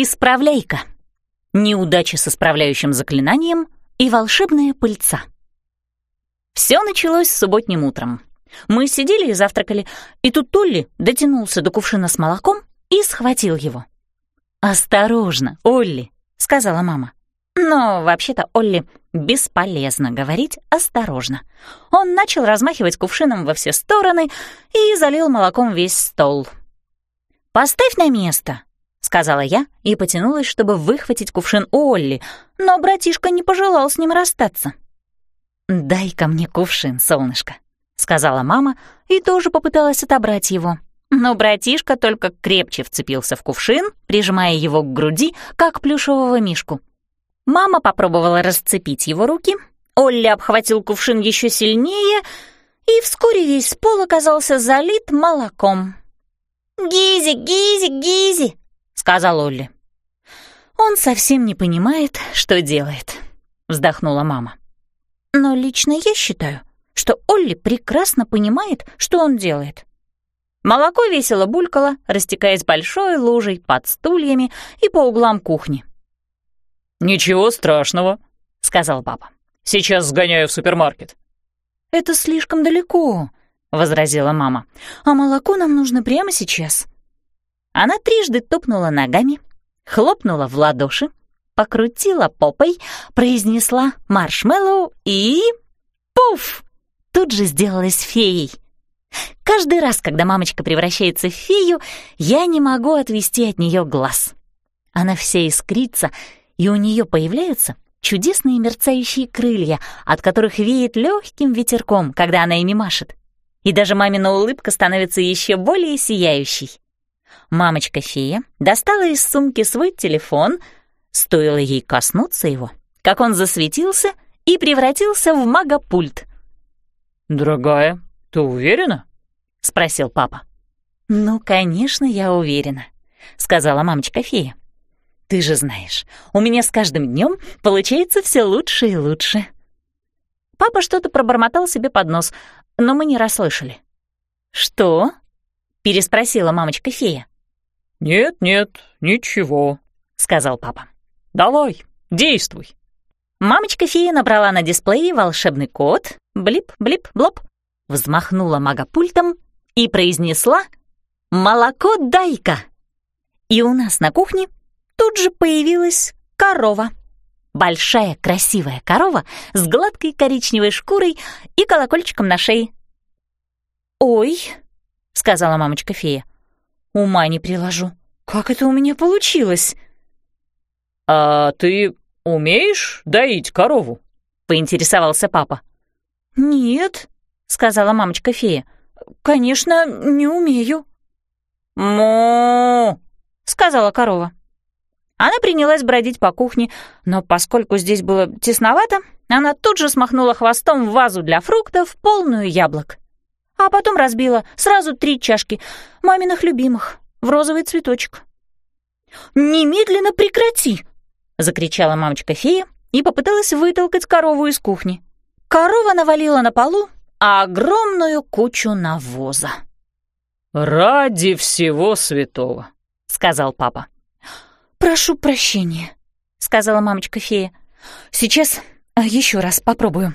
Исправляйка. Неудача с исправляющим заклинанием и волшебная пыльца. Все началось субботним утром. Мы сидели и завтракали, и тут Толли дотянулся до кувшина с молоком и схватил его. «Осторожно, Олли», — сказала мама. Но вообще-то Олли бесполезно говорить «осторожно». Он начал размахивать кувшином во все стороны и залил молоком весь стол. «Поставь на место», — сказала я и потянулась, чтобы выхватить кувшин у Олли, но братишка не пожелал с ним расстаться. «Дай-ка мне кувшин, солнышко», — сказала мама и тоже попыталась отобрать его. Но братишка только крепче вцепился в кувшин, прижимая его к груди, как плюшевого мишку. Мама попробовала расцепить его руки, Олли обхватил кувшин еще сильнее, и вскоре весь пол оказался залит молоком. «Гизи, Гизи, Гизи!» — сказал Олли. «Он совсем не понимает, что делает», — вздохнула мама. «Но лично я считаю, что Олли прекрасно понимает, что он делает. Молоко весело булькало, растекаясь большой лужей под стульями и по углам кухни. «Ничего страшного», — сказал папа. «Сейчас сгоняю в супермаркет». «Это слишком далеко», — возразила мама. «А молоко нам нужно прямо сейчас». Она трижды топнула ногами, хлопнула в ладоши, покрутила попой, произнесла маршмеллоу и... Пуф! Тут же сделалась феей. Каждый раз, когда мамочка превращается в фею, я не могу отвести от нее глаз. Она вся искрится, и у нее появляются чудесные мерцающие крылья, от которых веет легким ветерком, когда она ими машет. И даже мамина улыбка становится еще более сияющей. Мамочка-фея достала из сумки свой телефон, стоило ей коснуться его, как он засветился и превратился в магопульт. «Дорогая, ты уверена?» — спросил папа. «Ну, конечно, я уверена», — сказала мамочка-фея. Ты же знаешь, у меня с каждым днем получается все лучше и лучше». Папа что-то пробормотал себе под нос, но мы не расслышали. «Что?» — переспросила мамочка-фея. «Нет-нет, ничего», — сказал папа. «Давай, действуй». Мамочка-фея набрала на дисплее волшебный код, блип-блип-блоп, взмахнула магопультом и произнесла «Молоко дай-ка!» И у нас на кухне тут же появилась корова. Большая красивая корова с гладкой коричневой шкурой и колокольчиком на шее. «Ой», — сказала мамочка-фея, — «ума не приложу. Как это у меня получилось?» «А ты умеешь доить корову?» — поинтересовался папа. «Нет», — сказала мамочка-фея, — «конечно, не умею». «Мо!» — сказала корова. Она принялась бродить по кухне, но поскольку здесь было тесновато, она тут же смахнула хвостом в вазу для фруктов, полную яблок. А потом разбила сразу три чашки маминых любимых в розовый цветочек. «Немедленно прекрати!» — закричала мамочка-фея и попыталась вытолкать корову из кухни. Корова навалила на полу огромную кучу навоза. «Ради всего святого», — сказал папа. «Прошу прощения», — сказала мамочка-фея. «Сейчас а, еще раз попробую».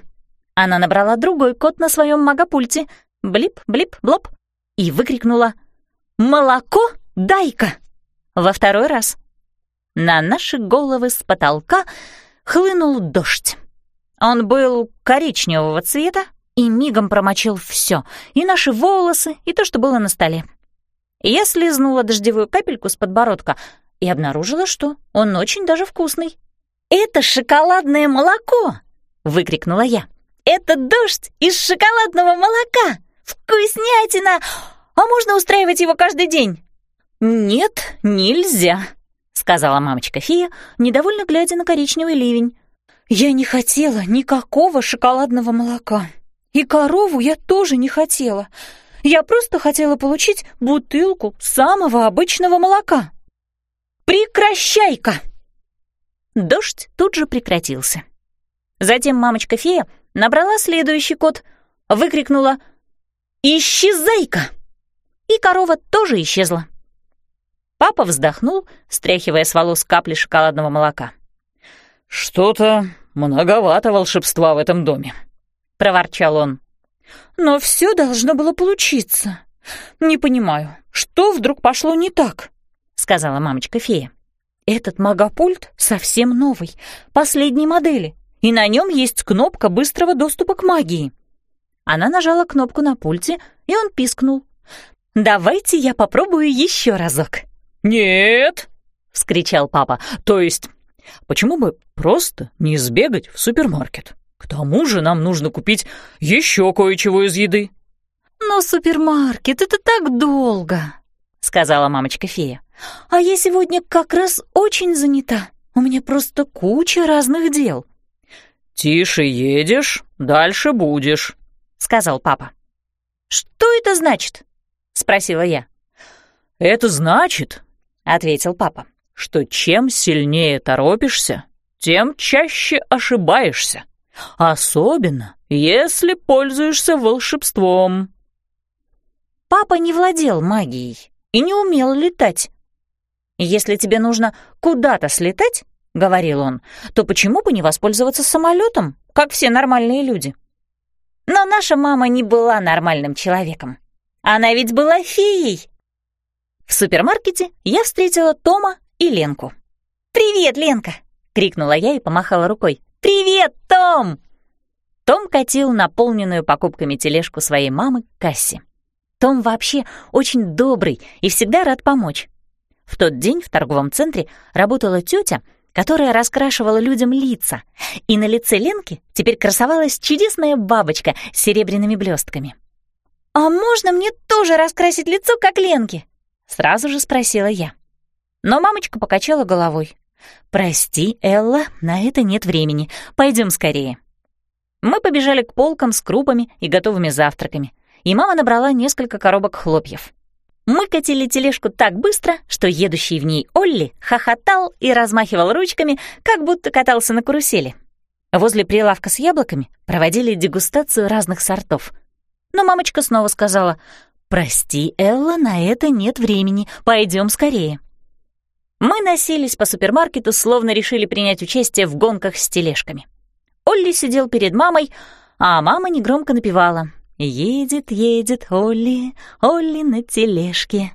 Она набрала другой код на своем магопульте. Блип-блип-блоп. И выкрикнула «Молоко дай-ка!» Во второй раз. На наши головы с потолка хлынул дождь. Он был коричневого цвета и мигом промочил все, и наши волосы, и то, что было на столе. Я слезнула дождевую капельку с подбородка — и обнаружила, что он очень даже вкусный. «Это шоколадное молоко!» — выкрикнула я. «Это дождь из шоколадного молока! Вкуснятина! А можно устраивать его каждый день?» «Нет, нельзя», — сказала мамочка Фия, недовольно глядя на коричневый ливень. «Я не хотела никакого шоколадного молока. И корову я тоже не хотела. Я просто хотела получить бутылку самого обычного молока». «Прекращай-ка!» Дождь тут же прекратился. Затем мамочка-фея набрала следующий код, выкрикнула «Исчезай-ка!» И корова тоже исчезла. Папа вздохнул, стряхивая с волос капли шоколадного молока. «Что-то многовато волшебства в этом доме», — проворчал он. «Но все должно было получиться. Не понимаю, что вдруг пошло не так?» — сказала мамочка-фея. «Этот магопульт совсем новый, последней модели, и на нем есть кнопка быстрого доступа к магии». Она нажала кнопку на пульте, и он пискнул. «Давайте я попробую еще разок». «Нет!» — вскричал папа. «То есть, почему бы просто не сбегать в супермаркет? К тому же нам нужно купить еще кое-чего из еды». «Но супермаркет — это так долго», — сказала мамочка-фея. «А я сегодня как раз очень занята. У меня просто куча разных дел». «Тише едешь, дальше будешь», — сказал папа. «Что это значит?» — спросила я. «Это значит, — ответил папа, — что чем сильнее торопишься, тем чаще ошибаешься, особенно если пользуешься волшебством». Папа не владел магией и не умел летать. «Если тебе нужно куда-то слетать, — говорил он, — то почему бы не воспользоваться самолетом, как все нормальные люди?» Но наша мама не была нормальным человеком. Она ведь была феей, в супермаркете я встретила Тома и Ленку. «Привет, Ленка!» — крикнула я и помахала рукой. «Привет, Том!» Том катил наполненную покупками тележку своей мамы к кассе. Том вообще очень добрый и всегда рад помочь. В тот день в торговом центре работала тетя, которая раскрашивала людям лица, и на лице Ленки теперь красовалась чудесная бабочка с серебряными блестками. «А можно мне тоже раскрасить лицо, как Ленки?» Сразу же спросила я. Но мамочка покачала головой. «Прости, Элла, на это нет времени. Пойдем скорее». Мы побежали к полкам с крупами и готовыми завтраками, и мама набрала несколько коробок хлопьев. Мы катили тележку так быстро, что едущий в ней Олли хохотал и размахивал ручками, как будто катался на карусели. Возле прилавка с яблоками проводили дегустацию разных сортов. Но мамочка снова сказала, «Прости, Элла, на это нет времени. Пойдем скорее». Мы носились по супермаркету, словно решили принять участие в гонках с тележками. Олли сидел перед мамой, а мама негромко напевала «Едет, едет Олли, Олли на тележке».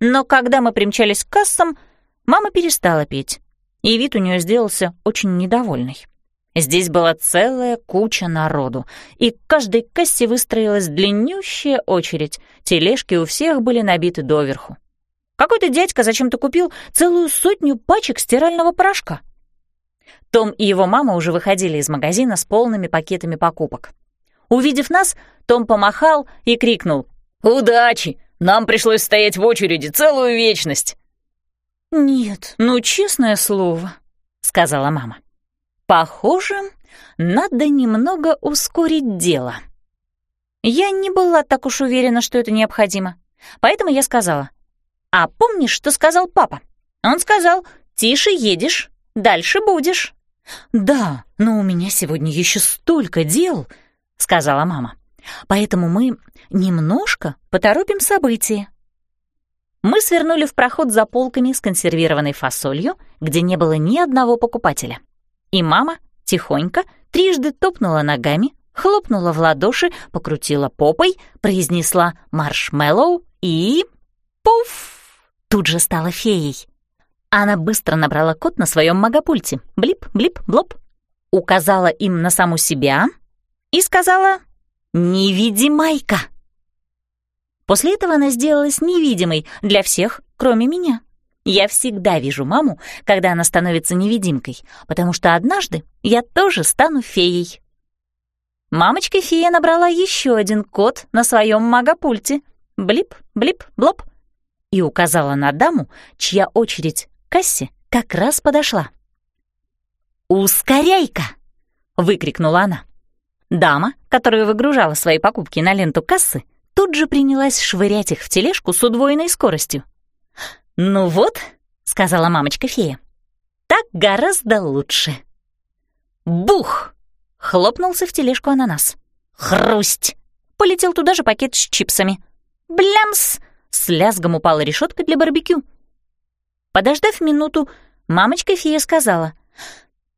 Но когда мы примчались к кассам, мама перестала петь, и вид у нее сделался очень недовольный. Здесь была целая куча народу, и к каждой кассе выстроилась длиннющая очередь. Тележки у всех были набиты доверху. Какой-то дядька зачем-то купил целую сотню пачек стирального порошка. Том и его мама уже выходили из магазина с полными пакетами покупок. Увидев нас, том помахал и крикнул «Удачи! Нам пришлось стоять в очереди целую вечность!» «Нет, ну, честное слово», — сказала мама. Похоже, надо немного ускорить дело. Я не была так уж уверена, что это необходимо. Поэтому я сказала, «А помнишь, что сказал папа? Он сказал, тише едешь, дальше будешь». «Да, но у меня сегодня еще столько дел», — сказала мама. «Поэтому мы немножко поторопим события». Мы свернули в проход за полками с консервированной фасолью, где не было ни одного покупателя. И мама тихонько трижды топнула ногами, хлопнула в ладоши, покрутила попой, произнесла «маршмеллоу» и... пуф! Тут же стала феей. Она быстро набрала код на своем магопульте. Блип, блип, блоп. Указала им на саму себя и сказала «Невидимайка». После этого она сделалась невидимой для всех, кроме меня. Я всегда вижу маму, когда она становится невидимкой, потому что однажды я тоже стану феей. Мамочка-фея набрала еще один код на своем магопульте. Блип, блип, блоп. И указала на даму, чья очередь кассе как раз подошла. «Ускоряй-ка!» — выкрикнула она. Дама, которая выгружала свои покупки на ленту кассы, тут же принялась швырять их в тележку с удвоенной скоростью. «Ну вот», — сказала мамочка-фея, — «так гораздо лучше». Бух! Хлопнулся в тележку ананас. Хрусть! Полетел туда же пакет с чипсами. Блямс! С лязгом упала решетка для барбекю. Подождав минуту, мамочка-фея сказала,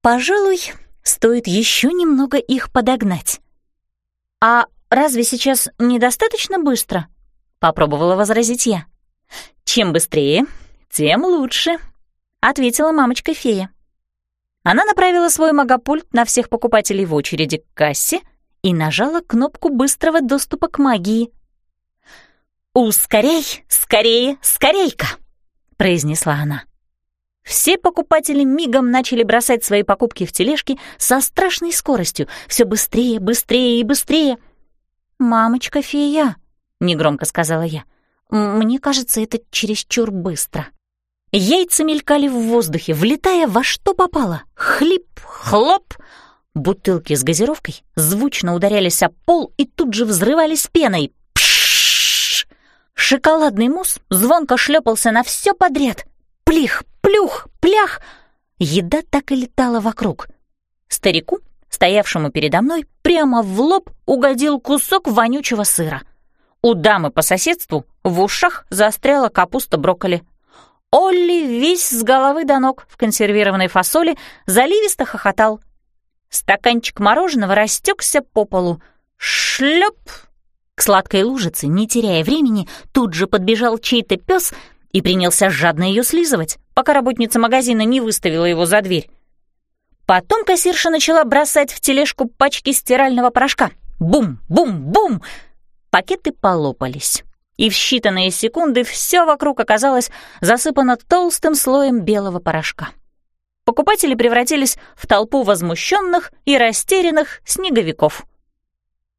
«Пожалуй, стоит еще немного их подогнать». «А разве сейчас недостаточно быстро?» — попробовала возразить я. «Чем быстрее, тем лучше», — ответила мамочка-фея. Она направила свой магопульт на всех покупателей в очереди к кассе и нажала кнопку быстрого доступа к магии. «Ускорей, скорее, скорейка!» — произнесла она. Все покупатели мигом начали бросать свои покупки в тележки со страшной скоростью, все быстрее, быстрее и быстрее. «Мамочка-фея», — негромко сказала я, — «мне кажется, это чересчур быстро». Яйца мелькали в воздухе, влетая во что попало. Хлип, хлоп. Бутылки с газировкой звучно ударялись о пол и тут же взрывались пеной. Пшшш! Шоколадный мусс звонко шлепался на все подряд. Плих, плюх, плях. Еда так и летала вокруг. Старику, стоявшему передо мной, прямо в лоб угодил кусок вонючего сыра. У дамы по соседству в ушах застряла капуста брокколи. Олли весь с головы до ног в консервированной фасоли заливисто хохотал. Стаканчик мороженого растекся по полу. Шлеп! К сладкой лужице, не теряя времени, тут же подбежал чей-то пес и принялся жадно ее слизывать, пока работница магазина не выставила его за дверь. Потом кассирша начала бросать в тележку пачки стирального порошка. Бум, бум, бум! Пакеты полопались и в считанные секунды все вокруг оказалось засыпано толстым слоем белого порошка. Покупатели превратились в толпу возмущенных и растерянных снеговиков.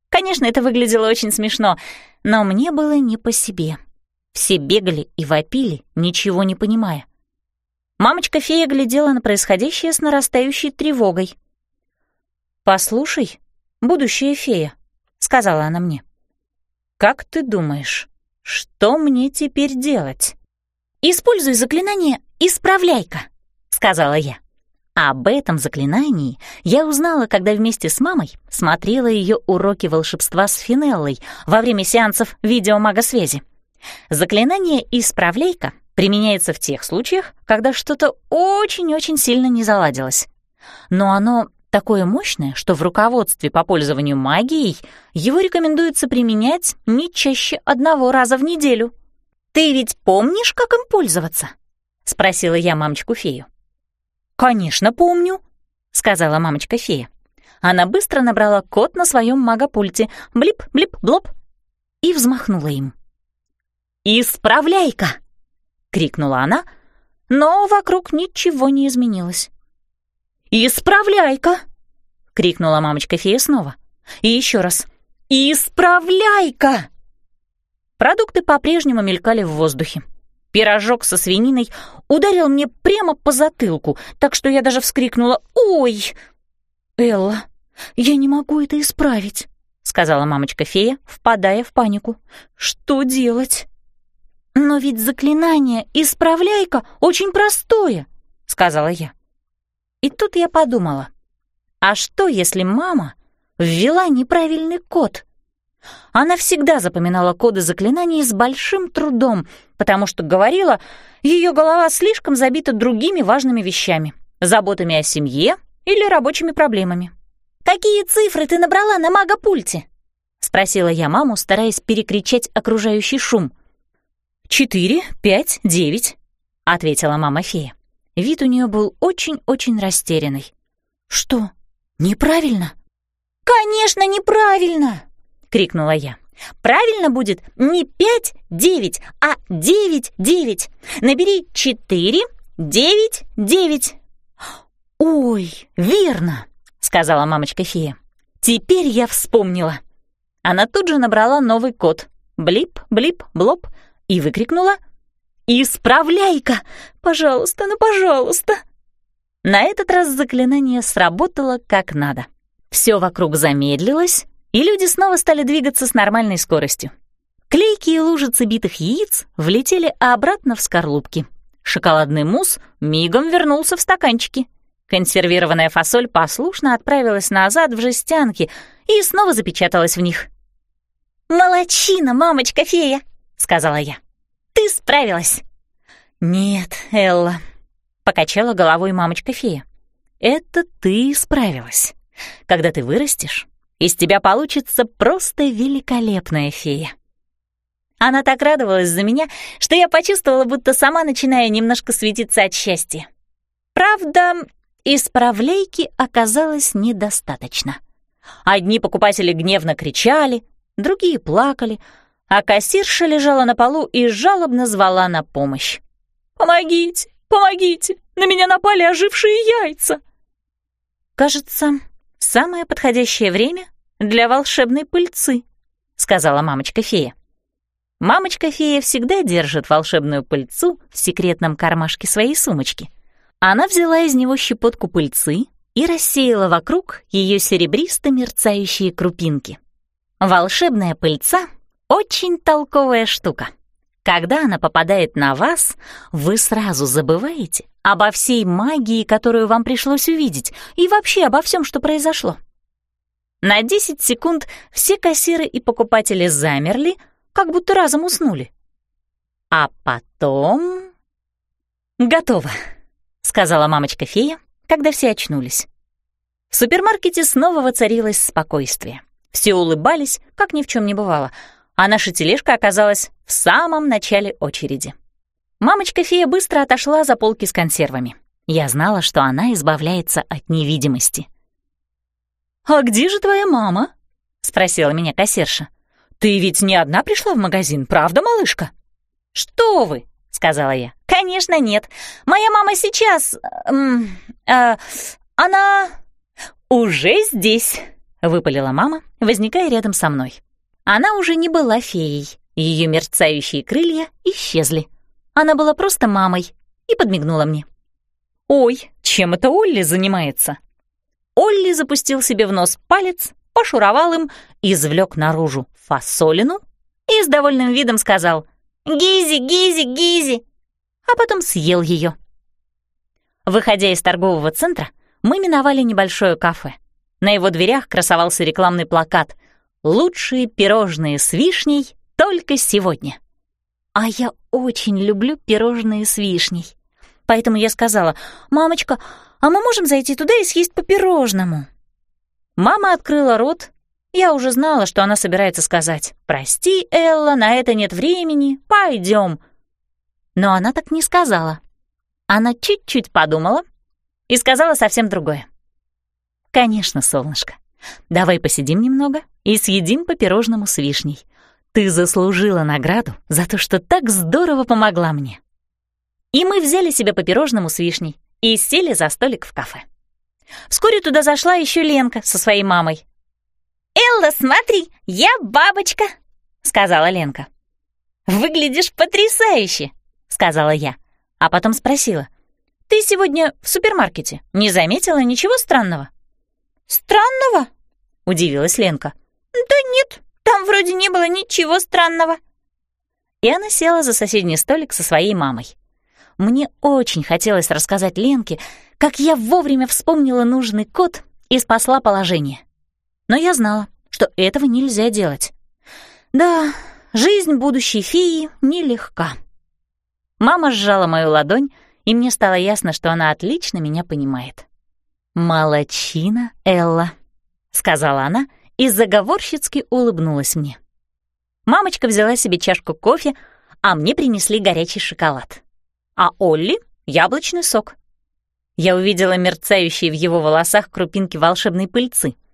Конечно, это выглядело очень смешно, но мне было не по себе. Все бегали и вопили, ничего не понимая. Мамочка-фея глядела на происходящее с нарастающей тревогой. «Послушай, будущая фея», — сказала она мне, — «как ты думаешь, что мне теперь делать? «Используй заклинание «Исправляйка», — сказала я. Об этом заклинании я узнала, когда вместе с мамой смотрела ее уроки волшебства с Финеллой во время сеансов видеомагосвязи. Заклинание «Исправляйка» применяется в тех случаях, когда что-то очень-очень сильно не заладилось. Но оно такое мощное, что в руководстве по пользованию магией его рекомендуется применять не чаще одного раза в неделю. «Ты ведь помнишь, как им пользоваться?» — спросила я мамочку-фею. «Конечно, помню», — сказала мамочка-фея. Она быстро набрала код на своем магопульте «блип-блип-блоп» и взмахнула им. «Исправляй-ка!» — крикнула она, но вокруг ничего не изменилось. «Исправляй-ка!» — крикнула мамочка-фея снова. И еще раз. «Исправляй-ка!» Продукты по-прежнему мелькали в воздухе. Пирожок со свининой ударил мне прямо по затылку, так что я даже вскрикнула «Ой!» «Элла, я не могу это исправить», — сказала мамочка-фея, впадая в панику. «Что делать?» «Но ведь заклинание «Исправляй-ка» очень простое», — сказала я. И тут я подумала, а что, если мама ввела неправильный код? Она всегда запоминала коды заклинаний с большим трудом, потому что говорила, ее голова слишком забита другими важными вещами, заботами о семье или рабочими проблемами. «Какие цифры ты набрала на магопульте?» — спросила я маму, стараясь перекричать окружающий шум. «Четыре, пять, девять», — ответила мама-фея. Вид у нее был очень-очень растерянный. «Что, неправильно?» «Конечно, неправильно!» — крикнула я. «Правильно будет не пять девять, а девять девять. Набери четыре девять девять». «Ой, верно!» — сказала мамочка-фея. «Теперь я вспомнила». Она тут же набрала новый код. Блип, блип, блоп и выкрикнула «Исправляй-ка! Пожалуйста, ну пожалуйста!» На этот раз заклинание сработало как надо. Все вокруг замедлилось, и люди снова стали двигаться с нормальной скоростью. Клейкие лужицы битых яиц влетели обратно в скорлупки. Шоколадный мусс мигом вернулся в стаканчики. Консервированная фасоль послушно отправилась назад в жестянки и снова запечаталась в них. «Молодчина, мамочка-фея!» — сказала я. Ты справилась!» «Нет, Элла», — покачала головой мамочка-фея. «Это ты справилась. Когда ты вырастешь, из тебя получится просто великолепная фея». Она так радовалась за меня, что я почувствовала, будто сама начинаю немножко светиться от счастья. Правда, исправлейки оказалось недостаточно. Одни покупатели гневно кричали, другие плакали, а кассирша лежала на полу и жалобно звала на помощь. «Помогите! Помогите! На меня напали ожившие яйца!» «Кажется, самое подходящее время для волшебной пыльцы», — сказала мамочка-фея. Мамочка-фея всегда держит волшебную пыльцу в секретном кармашке своей сумочки. Она взяла из него щепотку пыльцы и рассеяла вокруг ее серебристо-мерцающие крупинки. Волшебная пыльца — очень толковая штука. Когда она попадает на вас, вы сразу забываете обо всей магии, которую вам пришлось увидеть, и вообще обо всем, что произошло. На 10 секунд все кассиры и покупатели замерли, как будто разом уснули. А потом... «Готово», — сказала мамочка-фея, когда все очнулись. В супермаркете снова воцарилось спокойствие. Все улыбались, как ни в чем не бывало, а наша тележка оказалась в самом начале очереди. Мамочка-фея быстро отошла за полки с консервами. Я знала, что она избавляется от невидимости. «А где же твоя мама?» — спросила меня кассирша. «Ты ведь не одна пришла в магазин, правда, малышка?» «Что вы?» — сказала я. «Конечно нет. Моя мама сейчас... Эм, э, она уже здесь», — выпалила мама, возникая рядом со мной. Она уже не была феей. Ее мерцающие крылья исчезли. Она была просто мамой и подмигнула мне. «Ой, чем это Олли занимается?» Олли запустил себе в нос палец, пошуровал им, извлек наружу фасолину и с довольным видом сказал «Гизи, Гизи, Гизи!» а потом съел ее. Выходя из торгового центра, мы миновали небольшое кафе. На его дверях красовался рекламный плакат «Лучшие пирожные с вишней только сегодня». А я очень люблю пирожные с вишней. Поэтому я сказала, «Мамочка, а мы можем зайти туда и съесть по пирожному?» Мама открыла рот я уже знала, что она собирается сказать «Прости, Элла, на это нет времени, пойдем». Но она так не сказала. Она чуть-чуть подумала и сказала совсем другое. «Конечно, солнышко, давай посидим немного и съедим по пирожному с вишней. Ты заслужила награду за то, что так здорово помогла мне». И мы взяли себе по пирожному с вишней и сели за столик в кафе. Вскоре туда зашла еще Ленка со своей мамой, «Элла, смотри, я бабочка!» — сказала Ленка. «Выглядишь потрясающе!» — сказала я, а потом спросила. «Ты сегодня в супермаркете не заметила ничего странного?» «Странного?» — удивилась Ленка. «Да нет, там вроде не было ничего странного». И она села за соседний столик со своей мамой. Мне очень хотелось рассказать Ленке, как я вовремя вспомнила нужный код и спасла положение. Но я знала, что этого нельзя делать. Да, жизнь будущей феи нелегка. Мама сжала мою ладонь, и мне стало ясно, что она отлично меня понимает. «Молодчина, Элла», — сказала она и заговорщицки улыбнулась мне. Мамочка взяла себе чашку кофе, а мне принесли горячий шоколад. А Олли — яблочный сок. Я увидела мерцающие в его волосах крупинки волшебной пыльцы —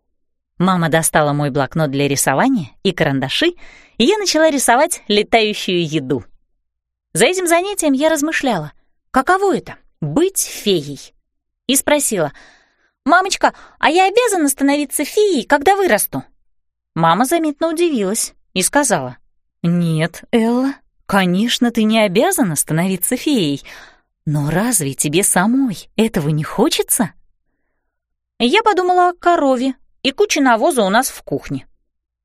Мама достала мой блокнот для рисования и карандаши, и я начала рисовать летающую еду. За этим занятием я размышляла, каково это — быть феей. И спросила, «Мамочка, а я обязана становиться феей, когда вырасту?» Мама заметно удивилась и сказала, «Нет, Элла, конечно, ты не обязана становиться феей, но разве тебе самой этого не хочется?» Я подумала о корове, и куча навоза у нас в кухне.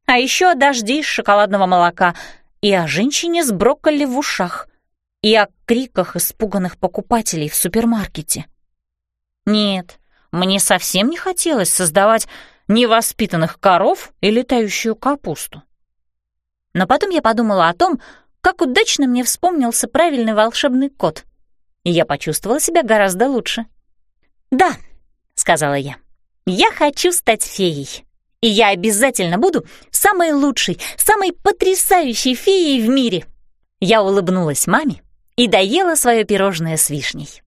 А еще о дожде из шоколадного молока и о женщине с брокколи в ушах и о криках испуганных покупателей в супермаркете. Нет, мне совсем не хотелось создавать невоспитанных коров и летающую капусту. Но потом я подумала о том, как удачно мне вспомнился правильный волшебный код — и я почувствовала себя гораздо лучше. «Да», — сказала я, — «я хочу стать феей, и я обязательно буду самой лучшей, самой потрясающей феей в мире». Я улыбнулась маме и доела свое пирожное с вишней.